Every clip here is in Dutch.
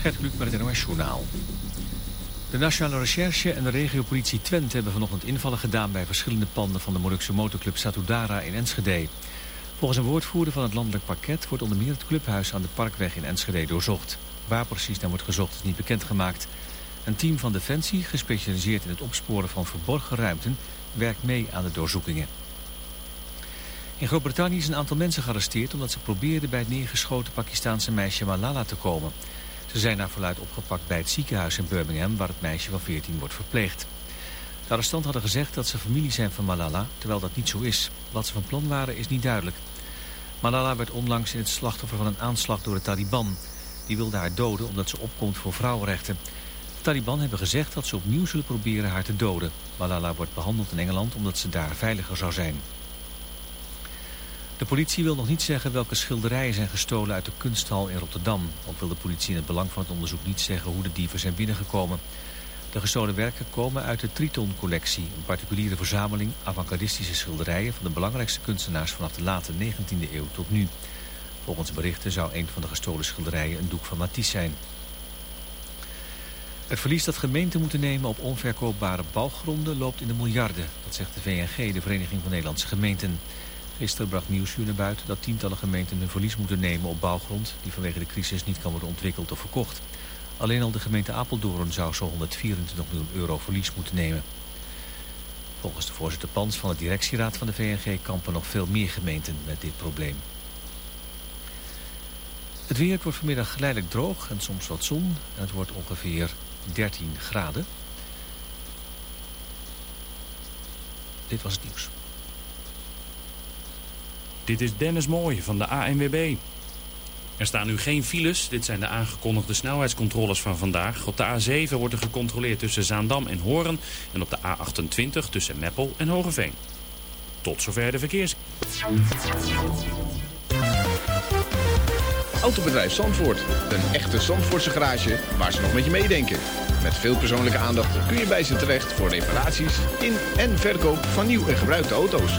Gert Kluk met het NOS Journaal. De Nationale Recherche en de regiopolitie Twente hebben vanochtend invallen gedaan... bij verschillende panden van de Molukse motorclub Satudara in Enschede. Volgens een woordvoerder van het landelijk pakket... wordt onder meer het clubhuis aan de Parkweg in Enschede doorzocht. Waar precies naar wordt gezocht is niet bekendgemaakt. Een team van Defensie, gespecialiseerd in het opsporen van verborgen ruimten... werkt mee aan de doorzoekingen. In Groot-Brittannië is een aantal mensen gearresteerd... omdat ze probeerden bij het neergeschoten Pakistaanse meisje Malala te komen. Ze zijn naar verluid opgepakt bij het ziekenhuis in Birmingham... waar het meisje van 14 wordt verpleegd. De arrestanten hadden gezegd dat ze familie zijn van Malala... terwijl dat niet zo is. Wat ze van plan waren is niet duidelijk. Malala werd onlangs in het slachtoffer van een aanslag door de Taliban. Die wilde haar doden omdat ze opkomt voor vrouwenrechten. De Taliban hebben gezegd dat ze opnieuw zullen proberen haar te doden. Malala wordt behandeld in Engeland omdat ze daar veiliger zou zijn. De politie wil nog niet zeggen welke schilderijen zijn gestolen uit de kunsthal in Rotterdam. Ook wil de politie in het belang van het onderzoek niet zeggen hoe de dieven zijn binnengekomen. De gestolen werken komen uit de Triton-collectie, een particuliere verzameling avant-gardistische schilderijen van de belangrijkste kunstenaars vanaf de late 19e eeuw tot nu. Volgens berichten zou een van de gestolen schilderijen een doek van Matisse zijn. Het verlies dat gemeenten moeten nemen op onverkoopbare bouwgronden loopt in de miljarden. Dat zegt de VNG, de Vereniging van Nederlandse Gemeenten. Gisteren bracht Nieuwsuur naar buiten dat tientallen gemeenten hun verlies moeten nemen op bouwgrond die vanwege de crisis niet kan worden ontwikkeld of verkocht. Alleen al de gemeente Apeldoorn zou zo 124 miljoen euro verlies moeten nemen. Volgens de voorzitter Pans van de directieraad van de VNG kampen nog veel meer gemeenten met dit probleem. Het weer wordt vanmiddag geleidelijk droog en soms wat zon. Het wordt ongeveer 13 graden. Dit was het nieuws. Dit is Dennis Mooij van de ANWB. Er staan nu geen files. Dit zijn de aangekondigde snelheidscontroles van vandaag. Op de A7 wordt er gecontroleerd tussen Zaandam en Hoorn. En op de A28 tussen Meppel en Hogeveen. Tot zover de verkeers. Autobedrijf Zandvoort. Een echte Zandvoortse garage waar ze nog met je meedenken. Met veel persoonlijke aandacht kun je bij ze terecht voor reparaties in en verkoop van nieuw en gebruikte auto's.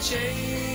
change.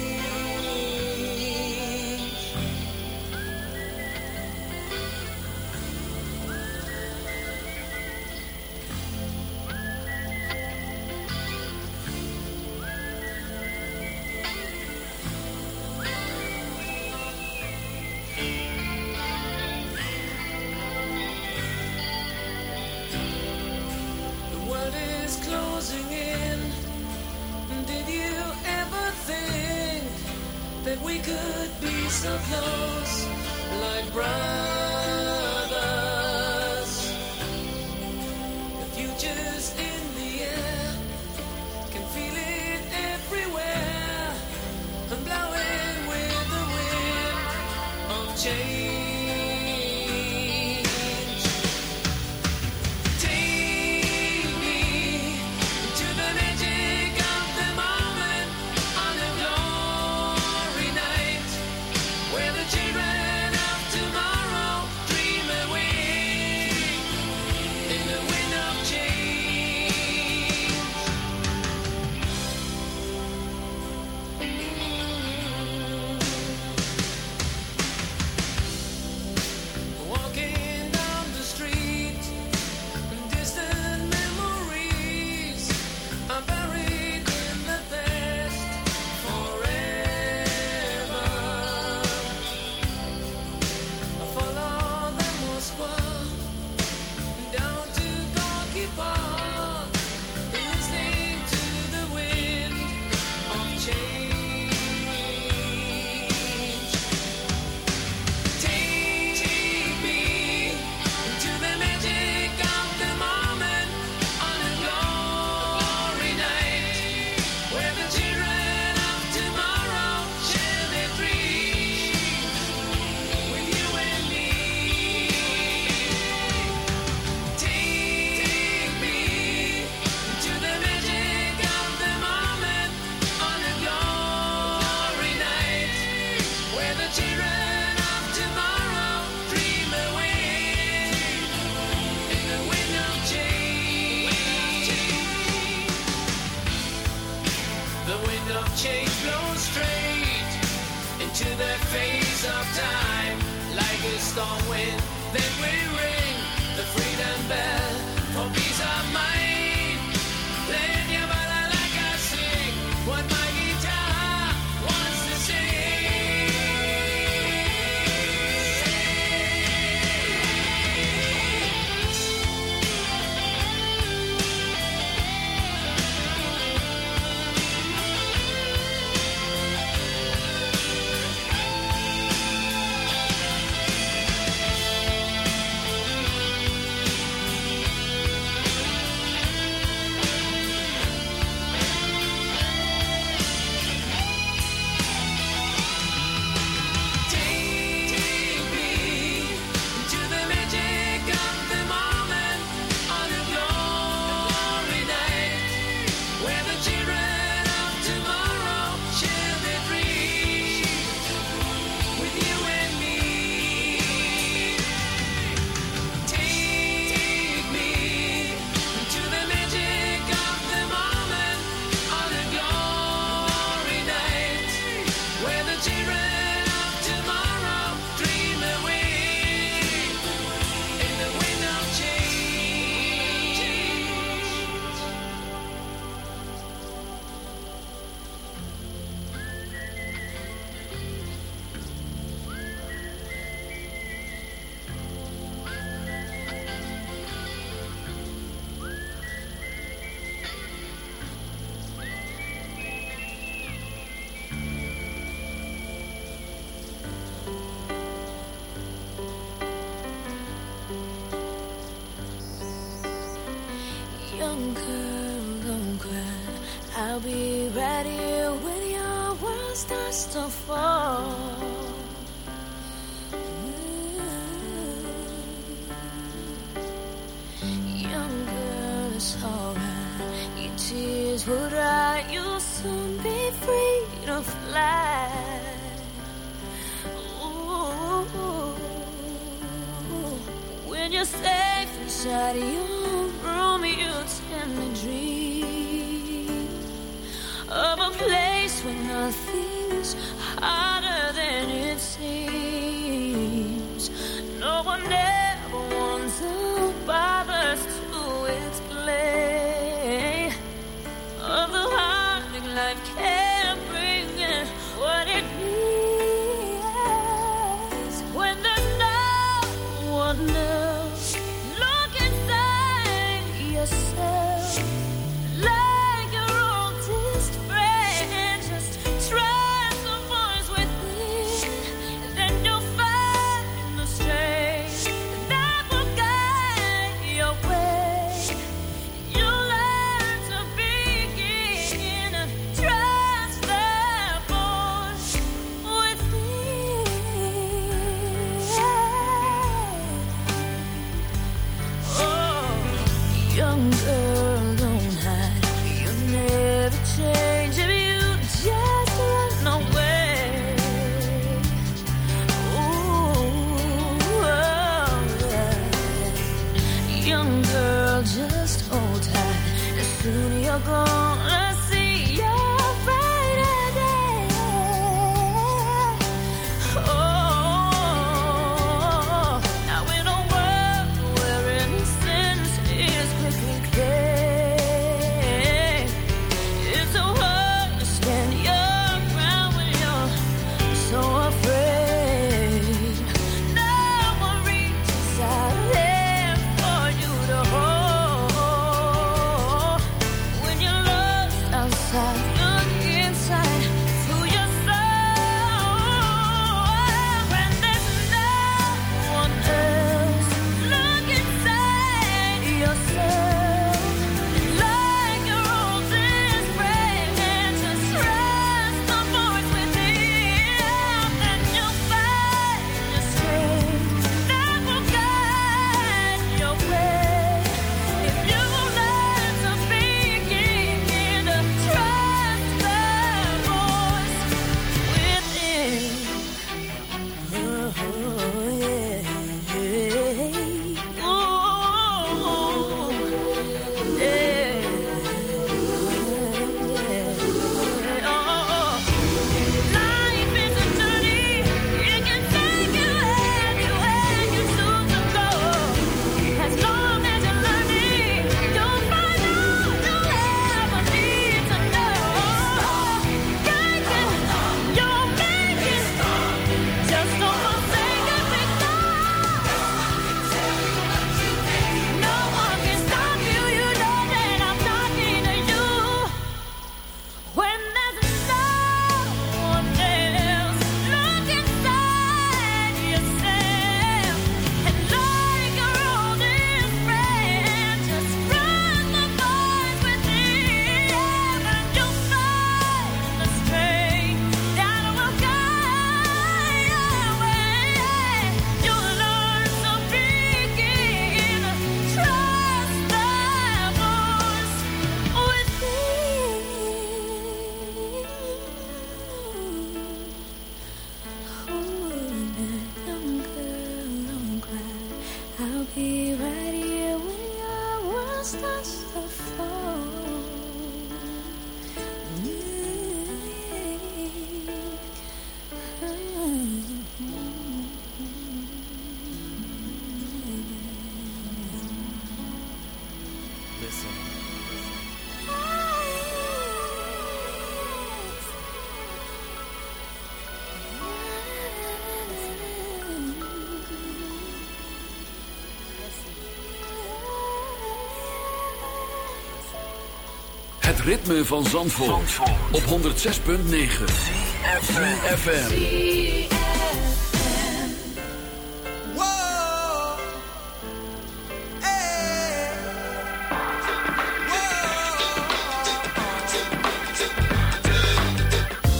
ritme van Zandvoort, Zandvoort. op 106.9 CFFM hey.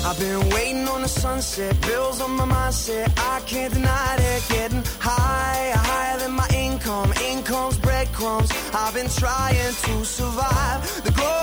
I've been waiting on the sunset Bills on my mindset. I can't deny it Getting high, higher than my income. Income's breadcrumbs. I've been trying to survive. The glory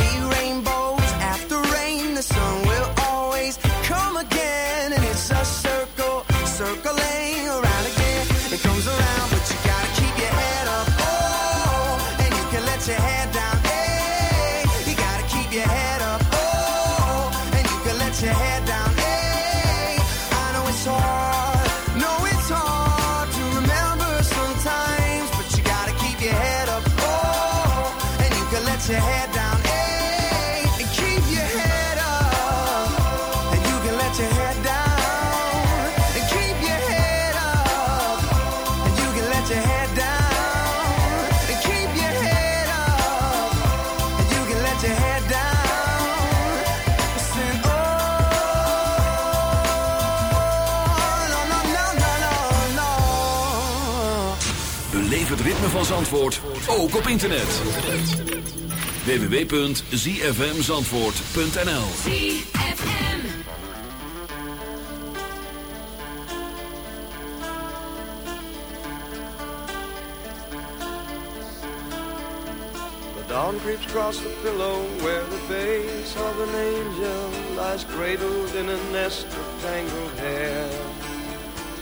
Zandvoort, ook op internet. www.zfmzandvoort.nl ZFM. The dawn creeps across the pillow where the face of an angel lies cradled in a nest of tangled hair.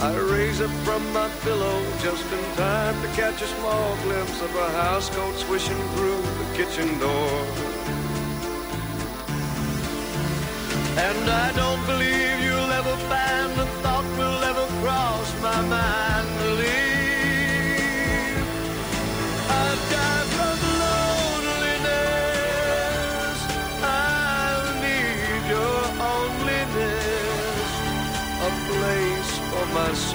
I raise up from my pillow just in time to catch a small glimpse of a housecoat swishing through the kitchen door. And I don't believe you'll ever find the thought will ever cross my mind to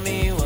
me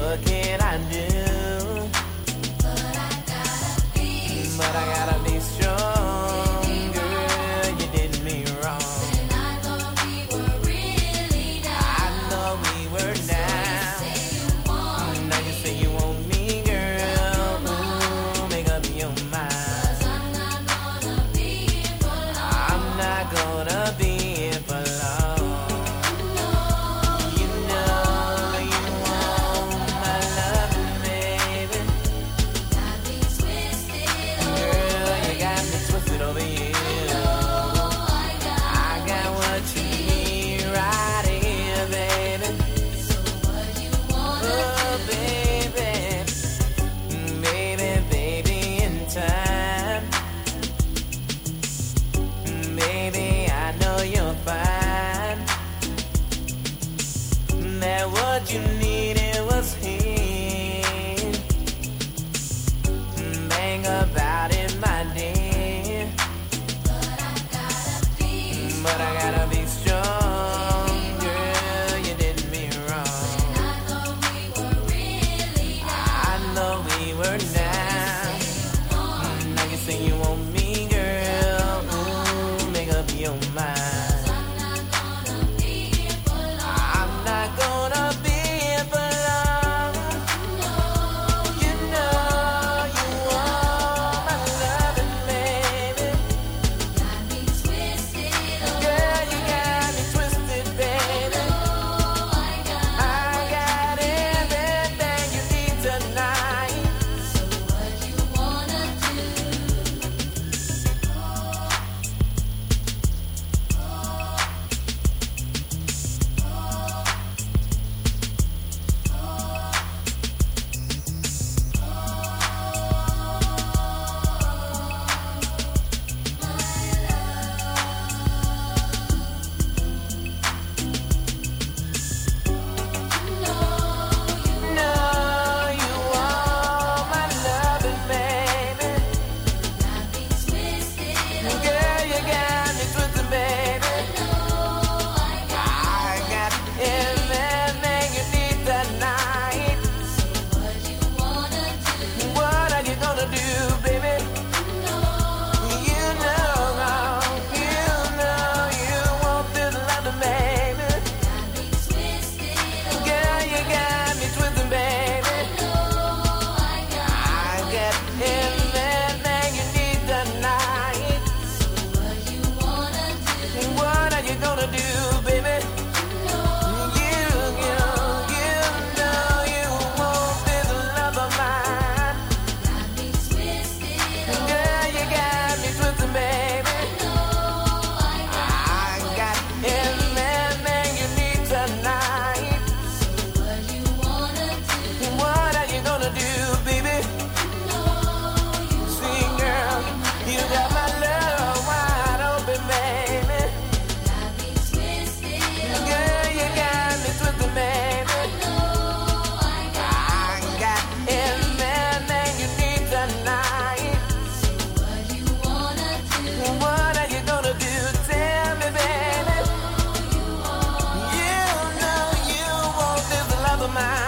My.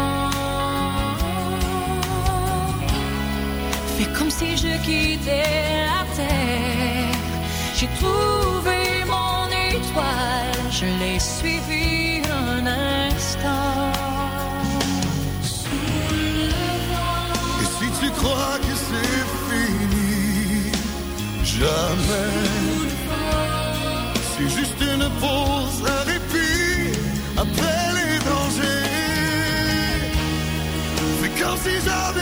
Fais comme si je quittais la terre. J'ai trouvé mon étoile, je l'ai suivi un instant. Et si tu crois que c'est fini, jamais. C'est juste une pause, un répit après les dangers. C'est comme si j'avais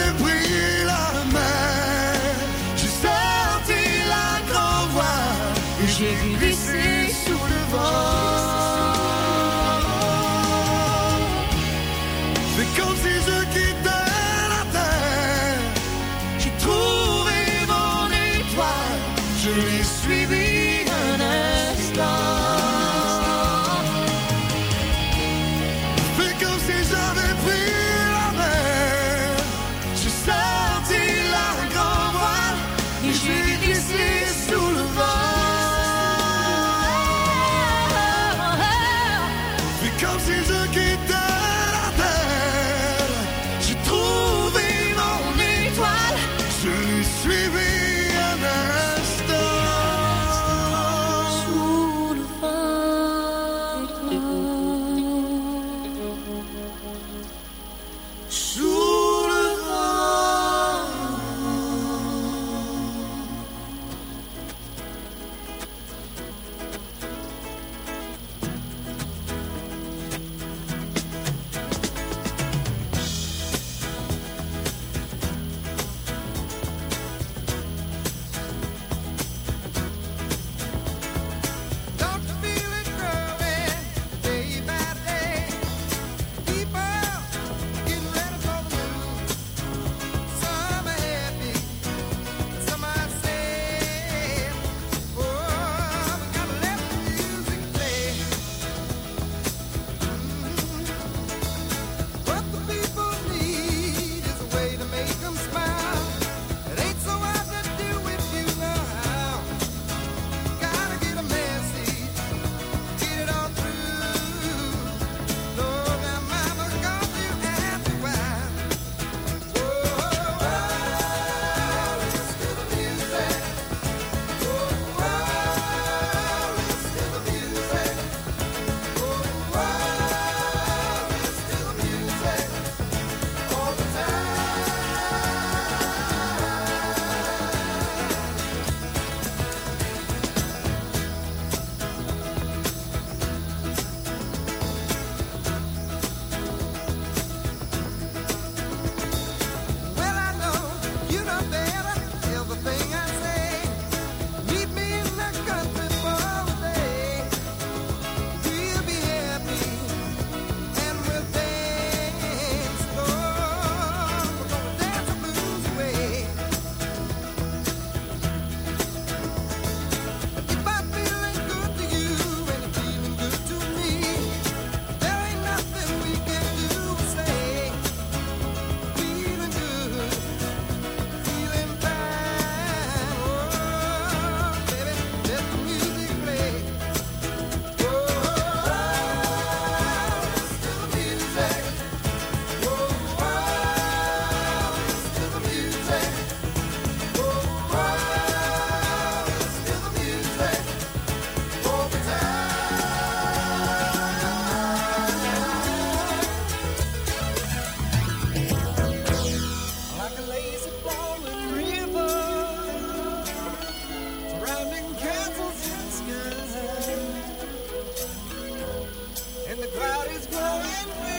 friend.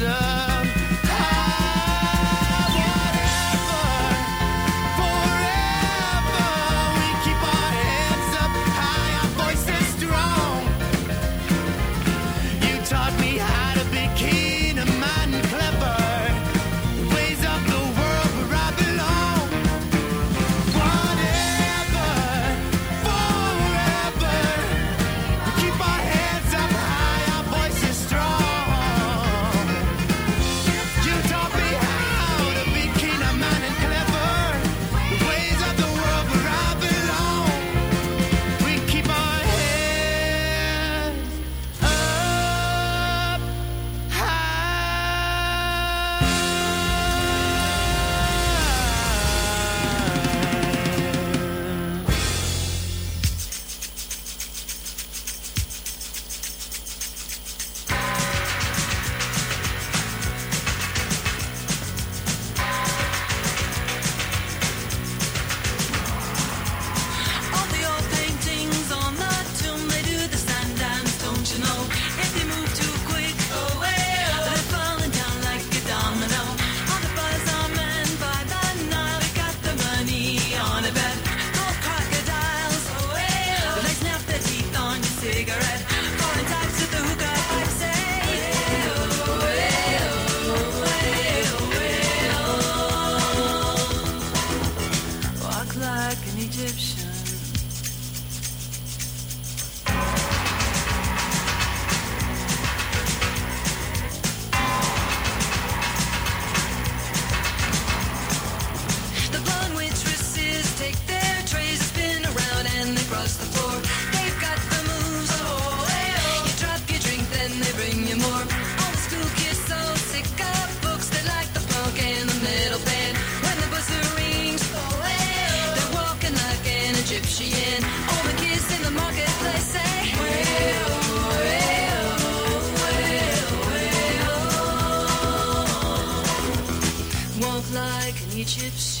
like an Egyptian.